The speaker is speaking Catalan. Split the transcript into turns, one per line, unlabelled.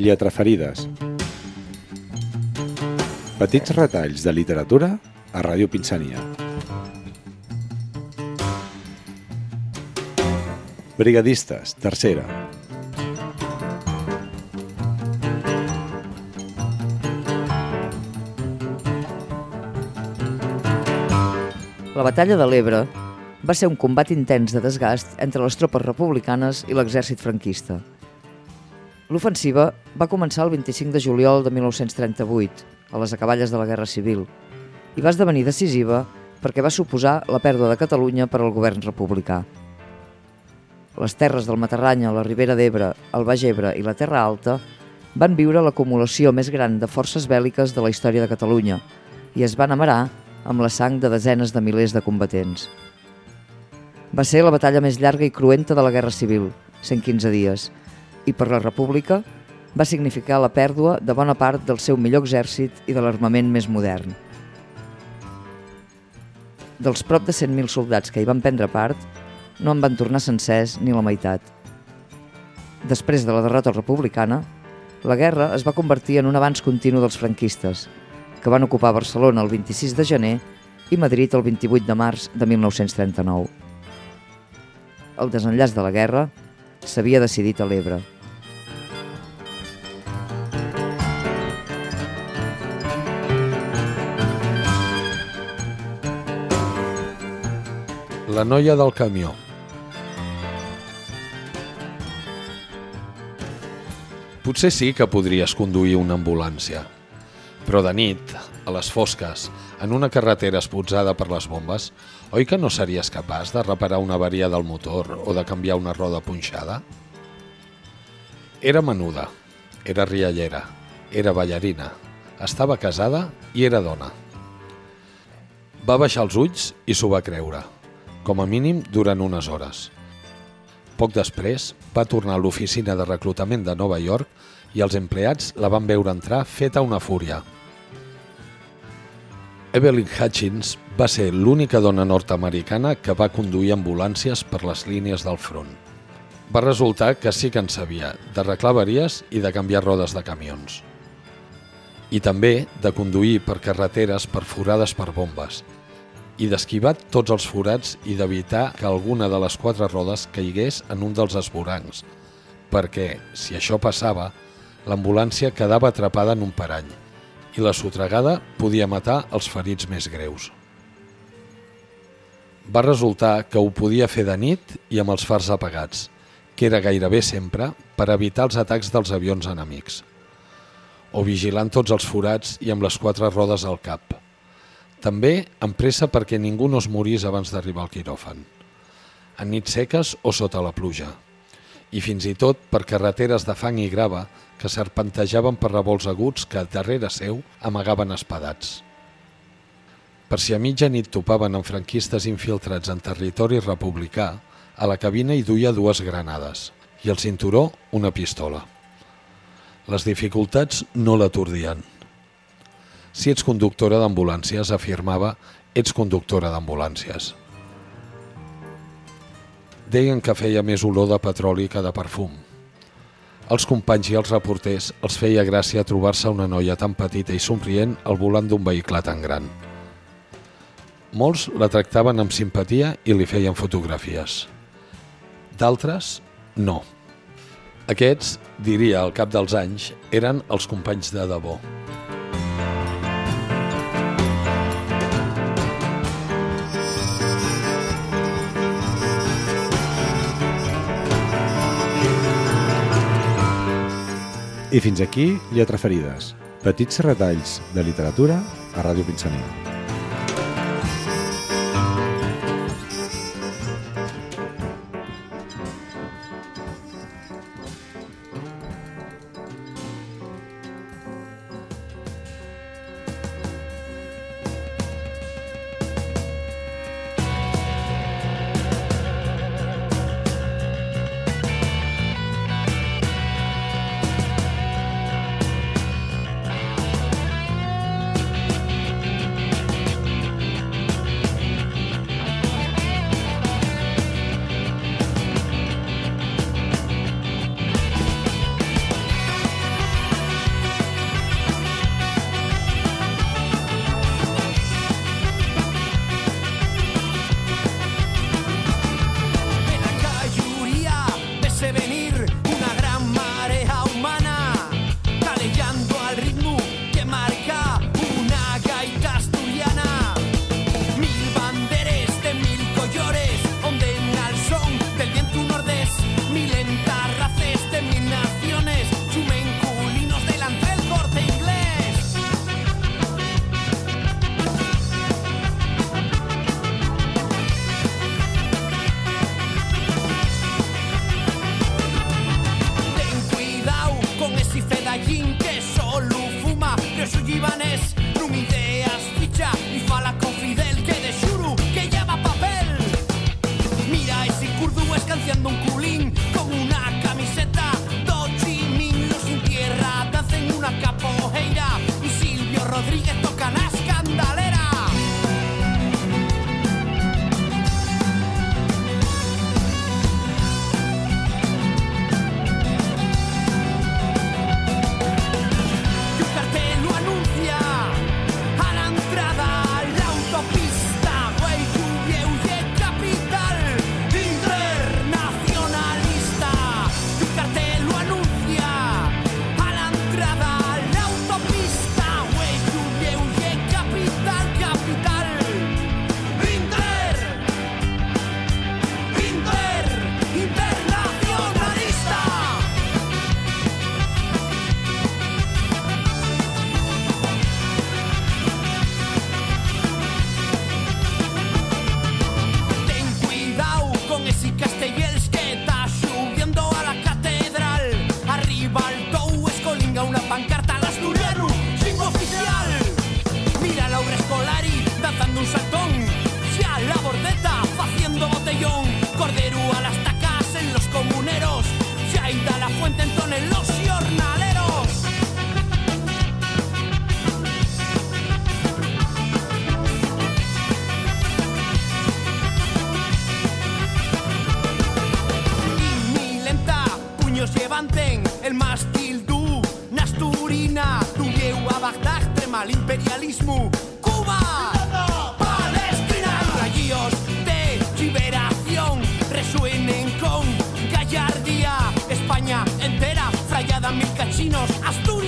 Lletraferides. Petits retalls de literatura a Ràdio Pinsania. Brigadistes, tercera.
La batalla de l'Ebre va ser un combat intens de desgast entre les tropes republicanes i l'exèrcit franquista. L'ofensiva va començar el 25 de juliol de 1938, a les acaballes de la Guerra Civil, i va esdevenir decisiva perquè va suposar la pèrdua de Catalunya per al govern republicà. Les terres del Matarranya, la Ribera d'Ebre, el Baix Ebre i la Terra Alta van viure l'acumulació més gran de forces bèl·liques de la història de Catalunya i es van amarar amb la sang de desenes de milers de combatents. Va ser la batalla més llarga i cruenta de la Guerra Civil, 115 dies, i per la República va significar la pèrdua de bona part del seu millor exèrcit i de l'armament més modern. Dels prop de 100.000 soldats que hi van prendre part, no en van tornar sencers ni la meitat. Després de la derrota republicana, la guerra es va convertir en un avanç continu dels franquistes, que van ocupar Barcelona el 26 de gener i Madrid el 28 de març de 1939. El desenllaç de la guerra s'havia decidit a l'Ebre.
La noia del camió. Potser sí que podries conduir una ambulància, però de nit, a les fosques, en una carretera espotzada per les bombes, oi que no series capaç de reparar una avaria del motor o de canviar una roda punxada? Era menuda, era riallera, era ballarina, estava casada i era dona. Va baixar els ulls i s'ho va creure, com a mínim durant unes hores. Poc després, va tornar a l'oficina de reclutament de Nova York i els empleats la van veure entrar feta una fúria. Evelyn Hutchins va ser l'única dona nord-americana que va conduir ambulàncies per les línies del front. Va resultar que sí que en sabia d'arreglar avaries i de canviar rodes de camions. I també de conduir per carreteres perforades per bombes i d'esquivar tots els forats i d'evitar que alguna de les quatre rodes caigués en un dels esborancs, perquè, si això passava, l'ambulància quedava atrapada en un parany i la sotregada podia matar els ferits més greus. Va resultar que ho podia fer de nit i amb els fars apagats, que era gairebé sempre per evitar els atacs dels avions enemics, o vigilant tots els forats i amb les quatre rodes al cap. També amb pressa perquè ningú no es morís abans d'arribar al quiròfan, en nits seques o sota la pluja, i fins i tot per carreteres de fang i grava que serpentejaven per revolts aguts que darrere seu amagaven espadats. Per si a mitja nit topaven amb franquistes infiltrats en territori republicà, a la cabina hi duia dues granades i al cinturó una pistola. Les dificultats no l'atordien. Si ets conductora d'ambulàncies, afirmava, ets conductora d'ambulàncies. Deien que feia més olor de petroli que de perfum. Els companys i els reporters els feia gràcia trobar-se una noia tan petita i somrient al volant d'un vehicle tan gran. Molts la tractaven amb simpatia i li feien fotografies. D'altres, no. Aquests, diria al cap dels anys, eren els companys de debò.
I fins aquí, Lletra Ferides. Petits retalls de literatura a Ràdio Pinsania.
Bagdad, Tremal, imperialismo, Cuba, Palestina, rayos de liberación resuenen con gallardía, España entera, frayada mil cachinos, Asturias.